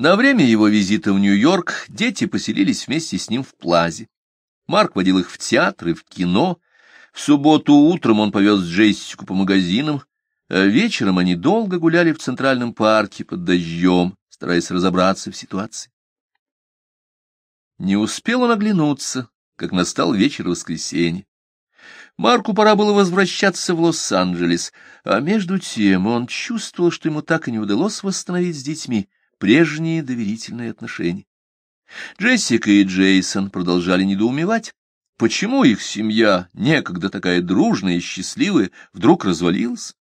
На время его визита в Нью-Йорк дети поселились вместе с ним в Плазе. Марк водил их в театр и в кино. В субботу утром он повез Джессику по магазинам, а вечером они долго гуляли в Центральном парке под дождем, стараясь разобраться в ситуации. Не успел он оглянуться, как настал вечер воскресенья. Марку пора было возвращаться в Лос-Анджелес, а между тем он чувствовал, что ему так и не удалось восстановить с детьми прежние доверительные отношения. Джессика и Джейсон продолжали недоумевать, почему их семья, некогда такая дружная и счастливая, вдруг развалилась.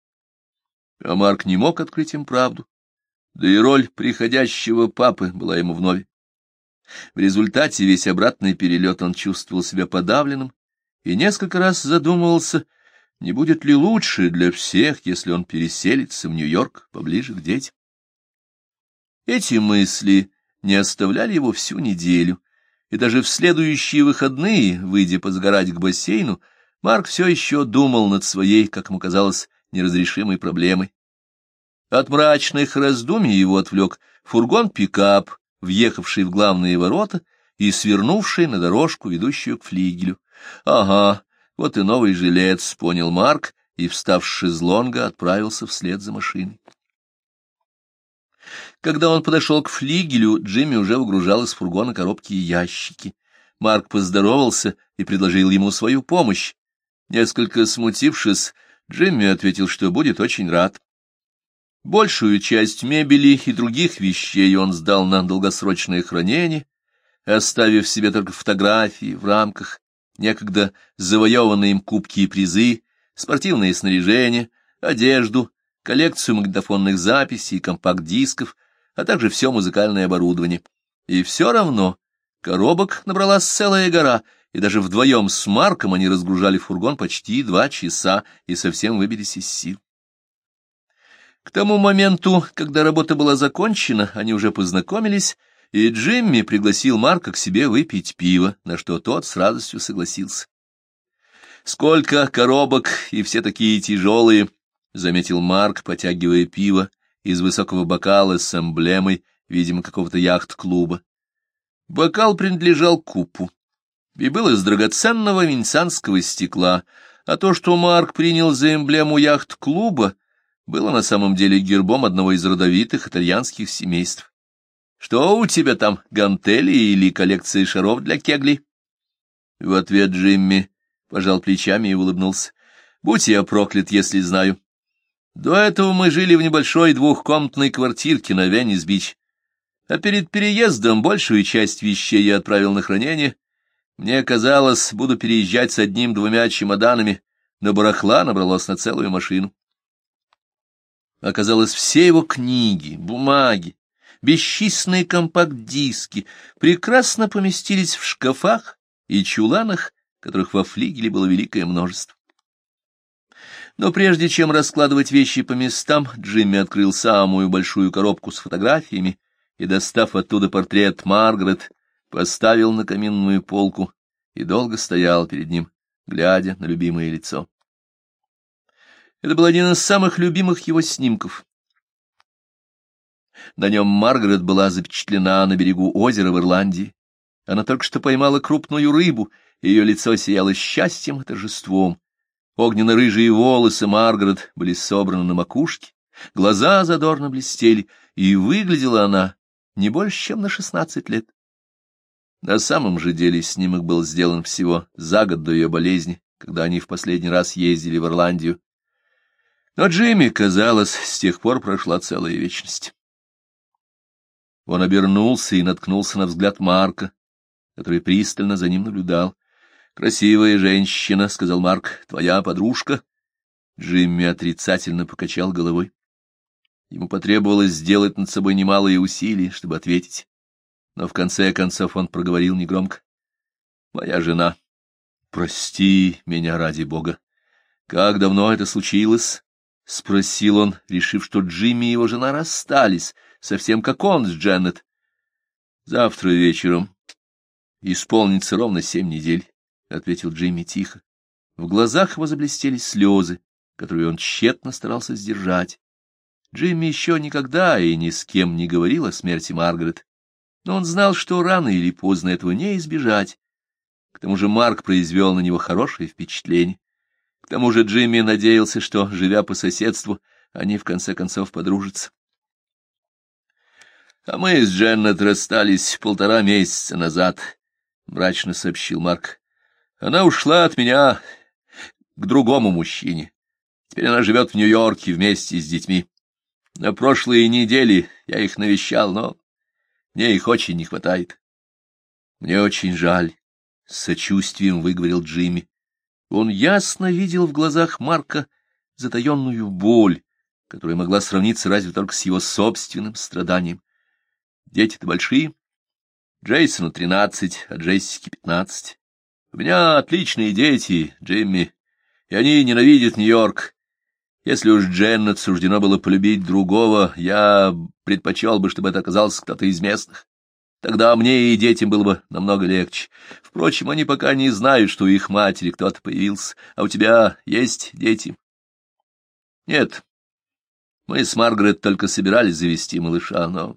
А Марк не мог открыть им правду, да и роль приходящего папы была ему вновь. В результате весь обратный перелет он чувствовал себя подавленным и несколько раз задумывался, не будет ли лучше для всех, если он переселится в Нью-Йорк поближе к детям. Эти мысли не оставляли его всю неделю, и даже в следующие выходные, выйдя позагорать к бассейну, Марк все еще думал над своей, как ему казалось, неразрешимой проблемой. От мрачных раздумий его отвлек фургон-пикап, въехавший в главные ворота и свернувший на дорожку, ведущую к флигелю. Ага, вот и новый жилец, понял Марк, и, встав с шезлонга, отправился вслед за машиной. Когда он подошел к флигелю, Джимми уже выгружал из фургона коробки и ящики. Марк поздоровался и предложил ему свою помощь. Несколько смутившись, Джимми ответил, что будет очень рад. Большую часть мебели и других вещей он сдал на долгосрочное хранение, оставив себе только фотографии в рамках, некогда завоеванные им кубки и призы, спортивное снаряжение, одежду, коллекцию магнитофонных записей и компакт-дисков, а также все музыкальное оборудование. И все равно коробок набралась целая гора, и даже вдвоем с Марком они разгружали фургон почти два часа и совсем выбились из сил. К тому моменту, когда работа была закончена, они уже познакомились, и Джимми пригласил Марка к себе выпить пиво, на что тот с радостью согласился. «Сколько коробок, и все такие тяжелые!» — заметил Марк, потягивая пиво из высокого бокала с эмблемой, видимо, какого-то яхт-клуба. Бокал принадлежал Купу и был из драгоценного венецианского стекла, а то, что Марк принял за эмблему яхт-клуба, было на самом деле гербом одного из родовитых итальянских семейств. «Что у тебя там, гантели или коллекция шаров для кегли?» В ответ Джимми пожал плечами и улыбнулся. «Будь я проклят, если знаю. До этого мы жили в небольшой двухкомнатной квартирке на Венес-Бич, а перед переездом большую часть вещей я отправил на хранение. Мне казалось, буду переезжать с одним-двумя чемоданами, но барахла набралось на целую машину. Оказалось, все его книги, бумаги, бесчисленные компакт-диски прекрасно поместились в шкафах и чуланах, которых во флигеле было великое множество. Но прежде чем раскладывать вещи по местам, Джимми открыл самую большую коробку с фотографиями и, достав оттуда портрет Маргарет, поставил на каминную полку и долго стоял перед ним, глядя на любимое лицо. Это был один из самых любимых его снимков. На нем Маргарет была запечатлена на берегу озера в Ирландии. Она только что поймала крупную рыбу, и ее лицо сияло счастьем и торжеством. Огненно-рыжие волосы Маргарет были собраны на макушке, глаза задорно блестели, и выглядела она не больше, чем на шестнадцать лет. На самом же деле снимок был сделан всего за год до ее болезни, когда они в последний раз ездили в Ирландию но Джимми, казалось, с тех пор прошла целая вечность. Он обернулся и наткнулся на взгляд Марка, который пристально за ним наблюдал. «Красивая женщина», — сказал Марк, — «твоя подружка». Джимми отрицательно покачал головой. Ему потребовалось сделать над собой немалые усилия, чтобы ответить. Но в конце концов он проговорил негромко. «Моя жена. Прости меня ради бога. Как давно это случилось?» — спросил он, решив, что Джимми и его жена расстались, совсем как он с Дженнет. — Завтра вечером. Исполнится ровно семь недель, — ответил Джимми тихо. В глазах его заблестели слезы, которые он тщетно старался сдержать. Джимми еще никогда и ни с кем не говорил о смерти Маргарет, но он знал, что рано или поздно этого не избежать. К тому же Марк произвел на него хорошее впечатление. К тому же Джимми надеялся, что, живя по соседству, они в конце концов подружатся. — А мы с Дженнет расстались полтора месяца назад, — мрачно сообщил Марк. — Она ушла от меня к другому мужчине. Теперь она живет в Нью-Йорке вместе с детьми. На прошлые недели я их навещал, но мне их очень не хватает. — Мне очень жаль, — с сочувствием выговорил Джимми. Он ясно видел в глазах Марка затаенную боль, которая могла сравниться разве только с его собственным страданием. Дети-то большие. Джейсону тринадцать, а Джессике пятнадцать. У меня отличные дети, Джимми, и они ненавидят Нью-Йорк. Если уж Дженнет суждено было полюбить другого, я предпочел бы, чтобы это оказался кто-то из местных. Тогда мне и детям было бы намного легче. Впрочем, они пока не знают, что у их матери кто-то появился. А у тебя есть дети? Нет. Мы с Маргарет только собирались завести малыша, но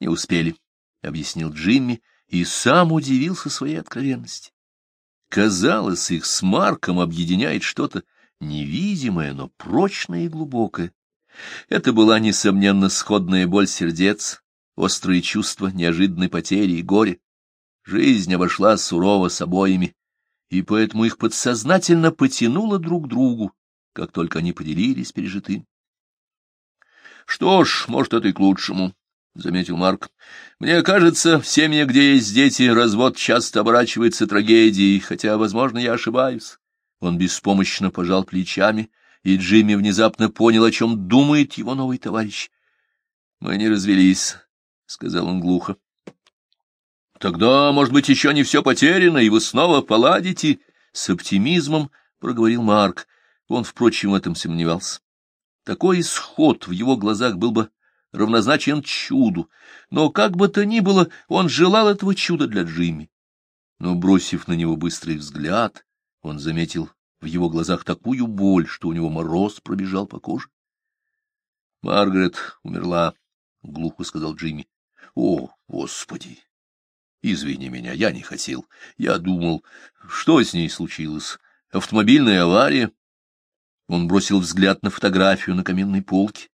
не успели, — объяснил Джимми и сам удивился своей откровенности. Казалось, их с Марком объединяет что-то невидимое, но прочное и глубокое. Это была, несомненно, сходная боль сердец, острые чувства неожиданной потери и горя. Жизнь обошла сурово с обоими, и поэтому их подсознательно потянуло друг к другу, как только они поделились пережитым. — Что ж, может, это и к лучшему, — заметил Марк. — Мне кажется, в семье, где есть дети, развод часто оборачивается трагедией, хотя, возможно, я ошибаюсь. Он беспомощно пожал плечами, и Джимми внезапно понял, о чем думает его новый товарищ. — Мы не развелись, — сказал он глухо. — Тогда, может быть, еще не все потеряно, и вы снова поладите? — с оптимизмом проговорил Марк. Он, впрочем, в этом сомневался. Такой исход в его глазах был бы равнозначен чуду, но как бы то ни было, он желал этого чуда для Джимми. Но, бросив на него быстрый взгляд, он заметил в его глазах такую боль, что у него мороз пробежал по коже. — Маргарет умерла, — глухо сказал Джимми. — О, Господи! Извини меня, я не хотел. Я думал, что с ней случилось? Автомобильная авария? Он бросил взгляд на фотографию на каменной полке.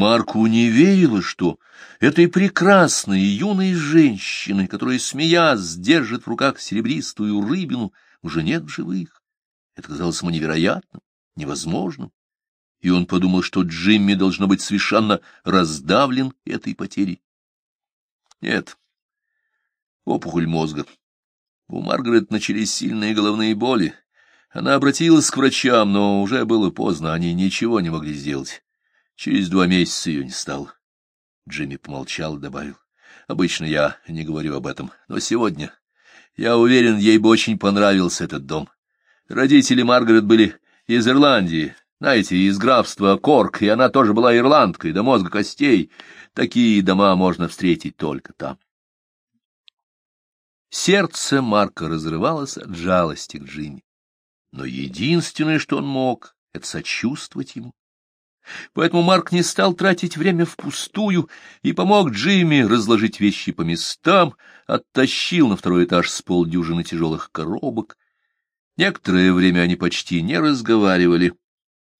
Марку не верилось, что этой прекрасной юной женщины, которая, смеясь, держит в руках серебристую рыбину, уже нет в живых. Это казалось ему невероятным, невозможным. И он подумал, что Джимми должно быть совершенно раздавлен этой потерей. Нет, опухоль мозга. У Маргарет начались сильные головные боли. Она обратилась к врачам, но уже было поздно, они ничего не могли сделать. Через два месяца ее не стало. Джимми помолчал и добавил. Обычно я не говорю об этом, но сегодня... Я уверен, ей бы очень понравился этот дом. Родители Маргарет были из Ирландии, знаете, из графства Корк, и она тоже была ирландкой, до мозга костей. Такие дома можно встретить только там. Сердце Марка разрывалось от жалости к Джимми. Но единственное, что он мог, — это сочувствовать ему. Поэтому Марк не стал тратить время впустую и помог Джимми разложить вещи по местам, оттащил на второй этаж с полдюжины тяжелых коробок. Некоторое время они почти не разговаривали,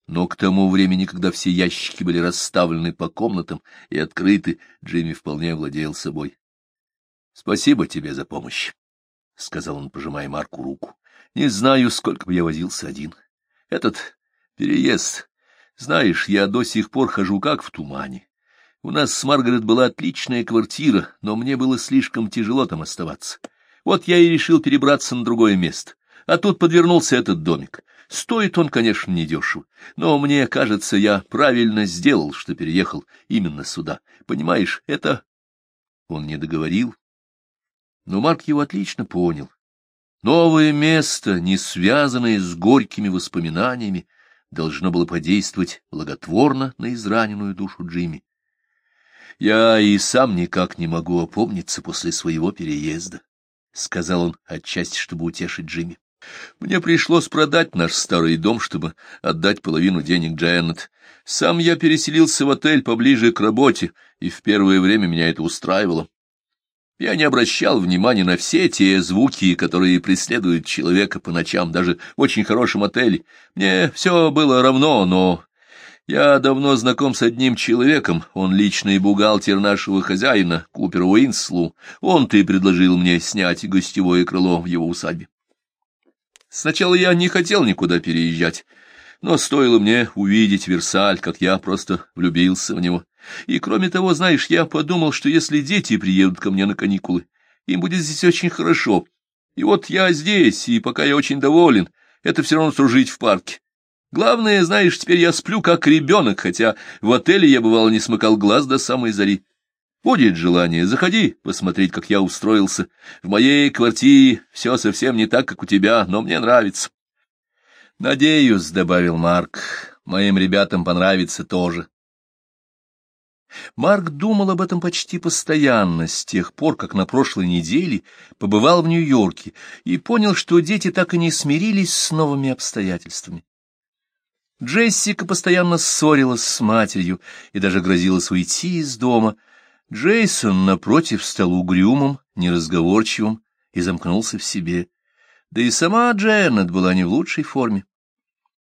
но к тому времени, когда все ящики были расставлены по комнатам и открыты, Джимми вполне владел собой. — Спасибо тебе за помощь, — сказал он, пожимая Марку руку. — Не знаю, сколько бы я возился один. Этот переезд знаешь, я до сих пор хожу как в тумане. У нас с Маргарет была отличная квартира, но мне было слишком тяжело там оставаться. Вот я и решил перебраться на другое место. А тут подвернулся этот домик. Стоит он, конечно, недешево, но мне кажется, я правильно сделал, что переехал именно сюда. Понимаешь, это... Он не договорил, но Марк его отлично понял. Новое место, не связанное с горькими воспоминаниями, должно было подействовать благотворно на израненную душу Джимми. «Я и сам никак не могу опомниться после своего переезда», — сказал он отчасти, чтобы утешить Джимми. Мне пришлось продать наш старый дом, чтобы отдать половину денег Дженнет. Сам я переселился в отель поближе к работе, и в первое время меня это устраивало. Я не обращал внимания на все те звуки, которые преследуют человека по ночам, даже в очень хорошем отеле. Мне все было равно, но я давно знаком с одним человеком, он личный бухгалтер нашего хозяина, Купер Уинслу. Он-то и предложил мне снять гостевое крыло в его усадьбе. Сначала я не хотел никуда переезжать, но стоило мне увидеть Версаль, как я просто влюбился в него. И кроме того, знаешь, я подумал, что если дети приедут ко мне на каникулы, им будет здесь очень хорошо. И вот я здесь, и пока я очень доволен, это все равно, что жить в парке. Главное, знаешь, теперь я сплю как ребенок, хотя в отеле я, бывало, не смыкал глаз до самой зари. Будет желание, заходи, посмотреть, как я устроился. В моей квартире все совсем не так, как у тебя, но мне нравится. Надеюсь, — добавил Марк, — моим ребятам понравится тоже. Марк думал об этом почти постоянно, с тех пор, как на прошлой неделе побывал в Нью-Йорке и понял, что дети так и не смирились с новыми обстоятельствами. Джессика постоянно ссорилась с матерью и даже грозилась уйти из дома — Джейсон, напротив, стал угрюмым, неразговорчивым и замкнулся в себе. Да и сама Дженнет была не в лучшей форме.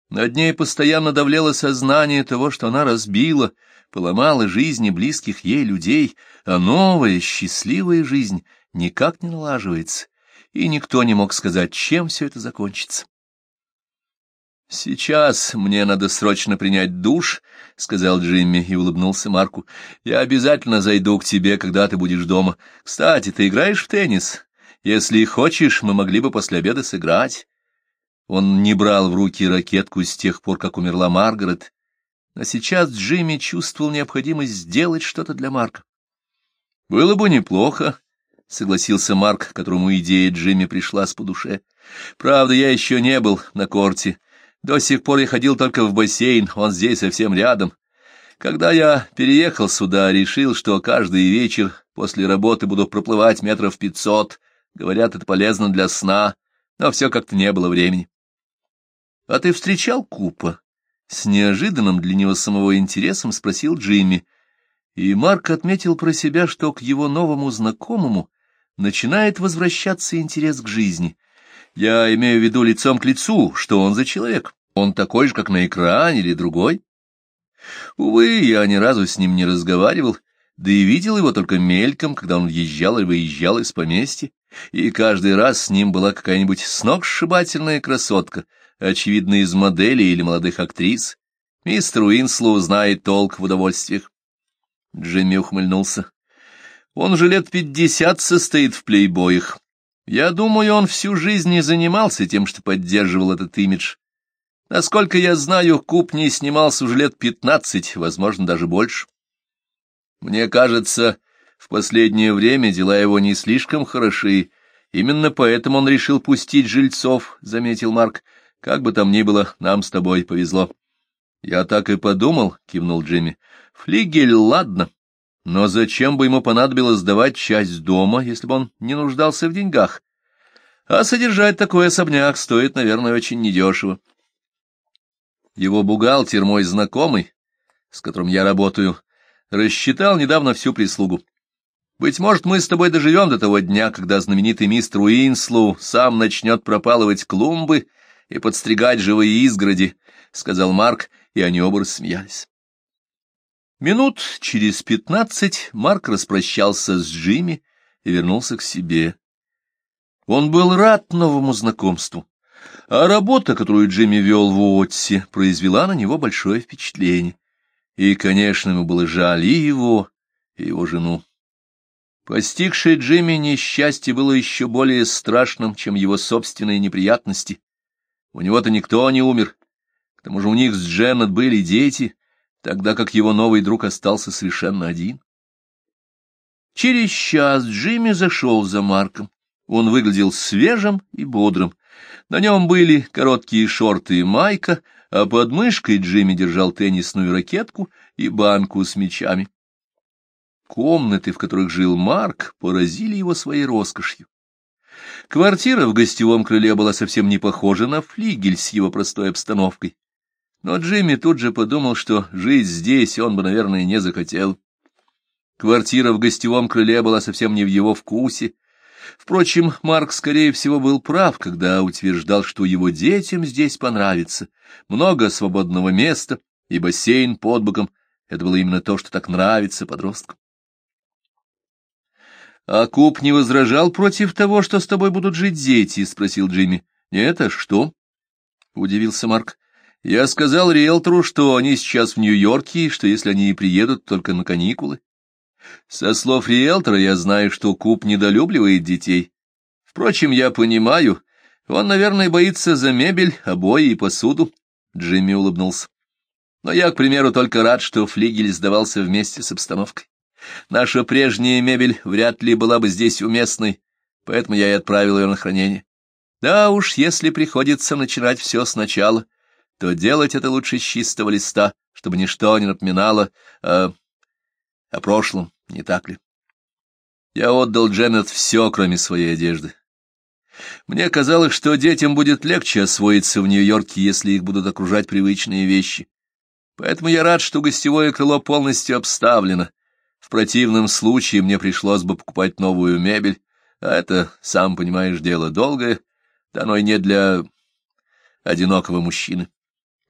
Над ней постоянно давлело сознание того, что она разбила, поломала жизни близких ей людей, а новая, счастливая жизнь никак не налаживается, и никто не мог сказать, чем все это закончится. «Сейчас мне надо срочно принять душ», — сказал Джимми и улыбнулся Марку. «Я обязательно зайду к тебе, когда ты будешь дома. Кстати, ты играешь в теннис? Если хочешь, мы могли бы после обеда сыграть». Он не брал в руки ракетку с тех пор, как умерла Маргарет, но сейчас Джимми чувствовал необходимость сделать что-то для Марка. «Было бы неплохо», — согласился Марк, которому идея Джимми пришла с по душе. «Правда, я еще не был на корте». До сих пор я ходил только в бассейн, он здесь совсем рядом. Когда я переехал сюда, решил, что каждый вечер после работы буду проплывать метров пятьсот. Говорят, это полезно для сна, но все как-то не было времени. — А ты встречал Купа? — с неожиданным для него самого интересом спросил Джимми. И Марк отметил про себя, что к его новому знакомому начинает возвращаться интерес к жизни. Я имею в виду лицом к лицу, что он за человек. Он такой же, как на экране или другой? Увы, я ни разу с ним не разговаривал, да и видел его только мельком, когда он въезжал и выезжал из поместья, и каждый раз с ним была какая-нибудь сногсшибательная красотка, очевидно, из моделей или молодых актрис. Мистер Уинслоу знает толк в удовольствиях. Джимми ухмыльнулся. Он уже лет пятьдесят состоит в плейбоях. Я думаю, он всю жизнь не занимался тем, что поддерживал этот имидж. Насколько я знаю, Куб не снимался уже лет пятнадцать, возможно, даже больше. Мне кажется, в последнее время дела его не слишком хороши. Именно поэтому он решил пустить жильцов, — заметил Марк. Как бы там ни было, нам с тобой повезло. — Я так и подумал, — кивнул Джимми. — Флигель, ладно. Но зачем бы ему понадобилось сдавать часть дома, если бы он не нуждался в деньгах? А содержать такой особняк стоит, наверное, очень недешево. Его бухгалтер, мой знакомый, с которым я работаю, рассчитал недавно всю прислугу. Быть может, мы с тобой доживем до того дня, когда знаменитый мистер Уинслоу сам начнет пропалывать клумбы и подстригать живые изгороди, — сказал Марк, и они оба рассмеялись. Минут через пятнадцать Марк распрощался с Джимми и вернулся к себе. Он был рад новому знакомству, а работа, которую Джимми вел в Уотсе, произвела на него большое впечатление. И, конечно, ему было жаль и его, и его жену. Постигшее Джимми несчастье было еще более страшным, чем его собственные неприятности. У него-то никто не умер. К тому же у них с Дженнет были дети — тогда как его новый друг остался совершенно один. Через час Джимми зашел за Марком. Он выглядел свежим и бодрым. На нем были короткие шорты и майка, а под мышкой Джимми держал теннисную ракетку и банку с мячами. Комнаты, в которых жил Марк, поразили его своей роскошью. Квартира в гостевом крыле была совсем не похожа на флигель с его простой обстановкой. Но Джимми тут же подумал, что жить здесь он бы, наверное, не захотел. Квартира в гостевом крыле была совсем не в его вкусе. Впрочем, Марк, скорее всего, был прав, когда утверждал, что его детям здесь понравится. Много свободного места и бассейн под боком. Это было именно то, что так нравится подросткам. — А Куб не возражал против того, что с тобой будут жить дети? — спросил Джимми. — Нет, а что? — удивился Марк. — Я сказал риэлтору, что они сейчас в Нью-Йорке, и что если они и приедут только на каникулы. Со слов риэлтора я знаю, что Куб недолюбливает детей. Впрочем, я понимаю, он, наверное, боится за мебель, обои и посуду. Джимми улыбнулся. Но я, к примеру, только рад, что флигель сдавался вместе с обстановкой. Наша прежняя мебель вряд ли была бы здесь уместной, поэтому я и отправил ее на хранение. Да уж, если приходится начинать все сначала, то делать это лучше с чистого листа, чтобы ничто не напоминало о, о прошлом, не так ли? Я отдал Дженнет все, кроме своей одежды. Мне казалось, что детям будет легче освоиться в Нью-Йорке, если их будут окружать привычные вещи. Поэтому я рад, что гостевое крыло полностью обставлено, в противном случае мне пришлось бы покупать новую мебель, а это, сам понимаешь, дело долгое, да оно и не для одинокого мужчины.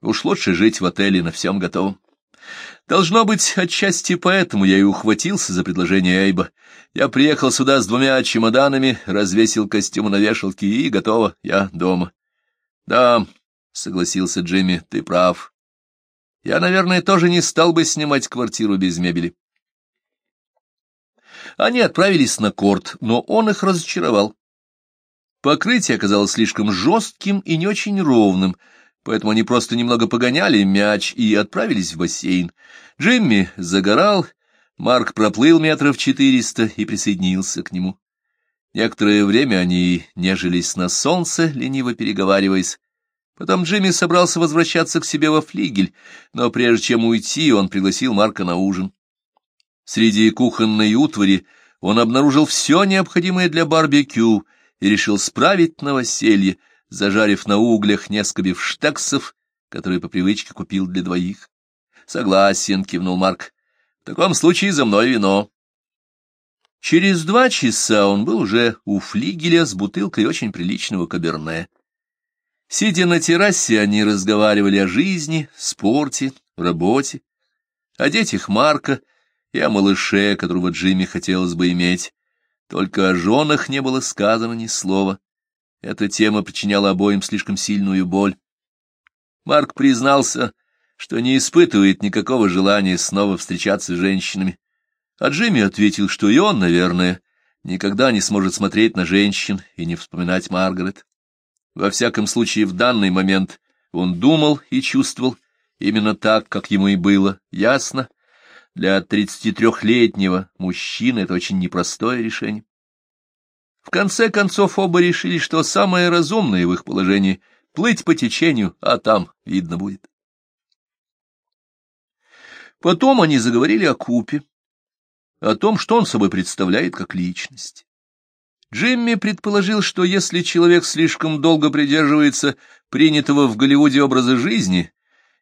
Уж лучше жить в отеле на всем готовом. Должно быть, отчасти поэтому я и ухватился за предложение Эйба. Я приехал сюда с двумя чемоданами, развесил костюм на вешалке и готово, я дома. — Да, — согласился Джимми, — ты прав. Я, наверное, тоже не стал бы снимать квартиру без мебели. Они отправились на корт, но он их разочаровал. Покрытие оказалось слишком жестким и не очень ровным, поэтому они просто немного погоняли мяч и отправились в бассейн. Джимми загорал, Марк проплыл метров четыреста и присоединился к нему. Некоторое время они нежились на солнце, лениво переговариваясь. Потом Джимми собрался возвращаться к себе во флигель, но прежде чем уйти, он пригласил Марка на ужин. Среди кухонной утвари он обнаружил все необходимое для барбекю и решил справить новоселье, зажарив на углях несколько бифштексов, которые по привычке купил для двоих. — Согласен, — кивнул Марк. — В таком случае за мной вино. Через два часа он был уже у флигеля с бутылкой очень приличного каберне. Сидя на террасе, они разговаривали о жизни, спорте, работе, о детях Марка — и о малыше, которого Джимми хотелось бы иметь. Только о женах не было сказано ни слова. Эта тема причиняла обоим слишком сильную боль. Марк признался, что не испытывает никакого желания снова встречаться с женщинами. А Джимми ответил, что и он, наверное, никогда не сможет смотреть на женщин и не вспоминать Маргарет. Во всяком случае, в данный момент он думал и чувствовал именно так, как ему и было ясно, для 33-летнего мужчины это очень непростое решение. В конце концов оба решили, что самое разумное в их положении — плыть по течению, а там видно будет. Потом они заговорили о Купе, о том, что он собой представляет как личность. Джимми предположил, что если человек слишком долго придерживается принятого в Голливуде образа жизни,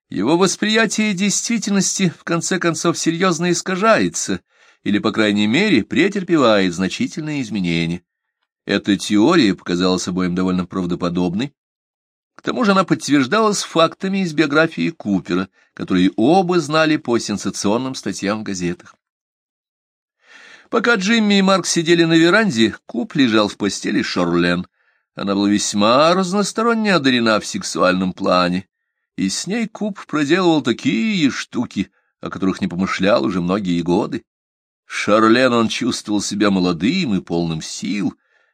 его восприятие действительности, в конце концов, серьезно искажается, или, по крайней мере, претерпевает значительные изменения. Эта теория показалась обоим довольно правдоподобной. К тому же она подтверждалась фактами из биографии Купера, которые оба знали по сенсационным статьям в газетах. Пока Джимми и Марк сидели на веранде, Куп лежал в постели Шорлен. Она была весьма разносторонне одарена в сексуальном плане и с ней Куб проделывал такие штуки, о которых не помышлял уже многие годы. Шарлен он чувствовал себя молодым и полным сил,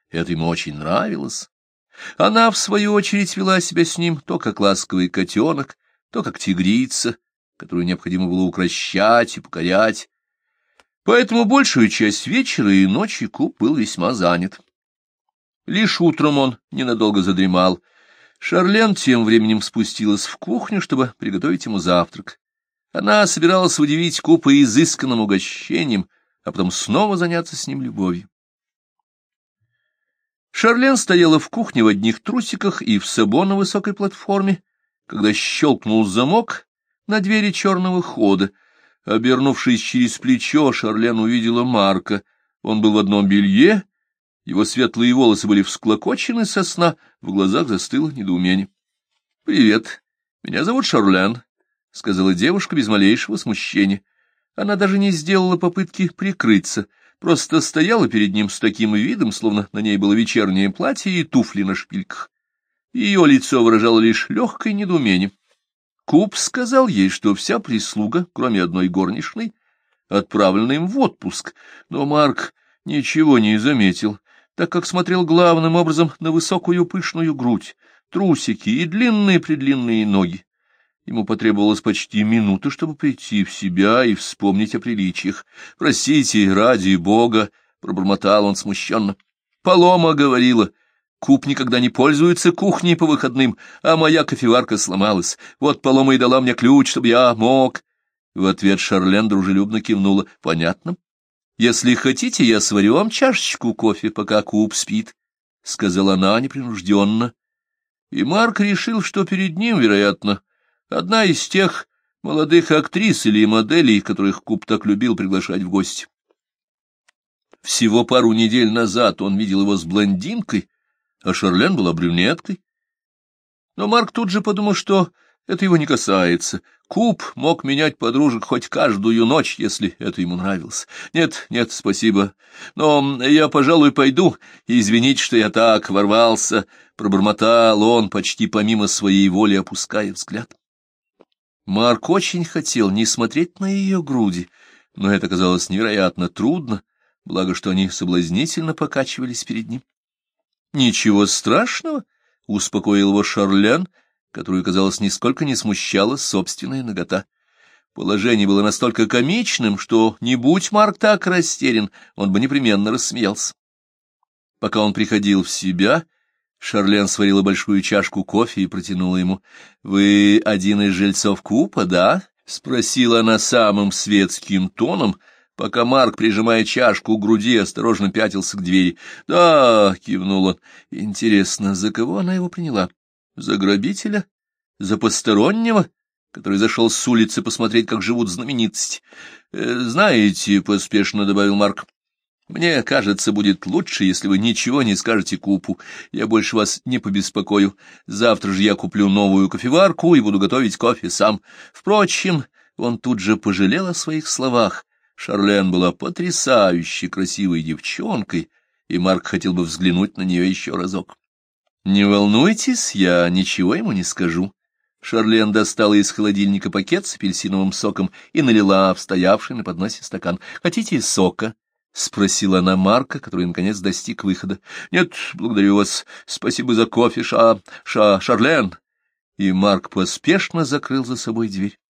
это ему очень нравилось. Она, в свою очередь, вела себя с ним то как ласковый котенок, то как тигрица, которую необходимо было укращать и покорять. Поэтому большую часть вечера и ночи Куб был весьма занят. Лишь утром он ненадолго задремал, Шарлен тем временем спустилась в кухню, чтобы приготовить ему завтрак. Она собиралась удивить Купа изысканным угощением, а потом снова заняться с ним любовью. Шарлен стояла в кухне в одних трусиках и в сабо на высокой платформе, когда щелкнул замок на двери черного хода. Обернувшись через плечо, Шарлен увидела Марка. Он был в одном белье, его светлые волосы были всклокочены со сна, в глазах застыло недоумение. — Привет, меня зовут Шарлен, — сказала девушка без малейшего смущения. Она даже не сделала попытки прикрыться — просто стояла перед ним с таким видом, словно на ней было вечернее платье и туфли на шпильках. Ее лицо выражало лишь легкое недоумение. Куб сказал ей, что вся прислуга, кроме одной горничной, отправлена им в отпуск, но Марк ничего не заметил, так как смотрел главным образом на высокую пышную грудь, трусики и длинные-предлинные ноги. Ему потребовалось почти минута, чтобы прийти в себя и вспомнить о приличиях. «Простите, ради бога!» — пробормотал он смущенно. «Полома говорила. Куб никогда не пользуется кухней по выходным, а моя кофеварка сломалась. Вот Полома и дала мне ключ, чтобы я мог...» В ответ Шарлен дружелюбно кивнула. «Понятно. Если хотите, я сварю вам чашечку кофе, пока Куб спит», — сказала она непринужденно. И Марк решил, что перед ним, вероятно, Одна из тех молодых актрис или моделей, которых Куб так любил приглашать в гости. Всего пару недель назад он видел его с блондинкой, а Шарлен была брюнеткой. Но Марк тут же подумал, что это его не касается. Куб мог менять подружек хоть каждую ночь, если это ему нравилось. Нет, нет, спасибо. Но я, пожалуй, пойду. Извините, что я так ворвался, — пробормотал он, почти помимо своей воли опуская взгляд. Марк очень хотел не смотреть на ее груди, но это казалось невероятно трудно, благо что они соблазнительно покачивались перед ним. — Ничего страшного, — успокоил его Шарлен, которую, казалось, нисколько не смущала собственная нагота. Положение было настолько комичным, что, не будь Марк так растерян, он бы непременно рассмеялся. Пока он приходил в себя, — Шарлен сварила большую чашку кофе и протянула ему. — Вы один из жильцов Купа, да? — спросила она самым светским тоном, пока Марк, прижимая чашку к груди, осторожно пятился к двери. — Да, — кивнул он. — Интересно, за кого она его приняла? За грабителя? За постороннего? который зашел с улицы посмотреть, как живут знаменитости. «Э, — Знаете, — поспешно добавил Марк, мне кажется, будет лучше, если вы ничего не скажете Купу. Я больше вас не побеспокою. Завтра же я куплю новую кофеварку и буду готовить кофе сам. Впрочем, он тут же пожалел о своих словах. Шарлен была потрясающе красивой девчонкой, и Марк хотел бы взглянуть на нее еще разок. «Не волнуйтесь, я ничего ему не скажу». Шарлен достала из холодильника пакет с апельсиновым соком и налила в стоявший на подносе стакан. «Хотите сока?» — спросила она Марка, который, наконец, достиг выхода. — Нет, благодарю вас. Спасибо за кофе, Ша... Ша... Шарлен. И Марк поспешно закрыл за собой дверь.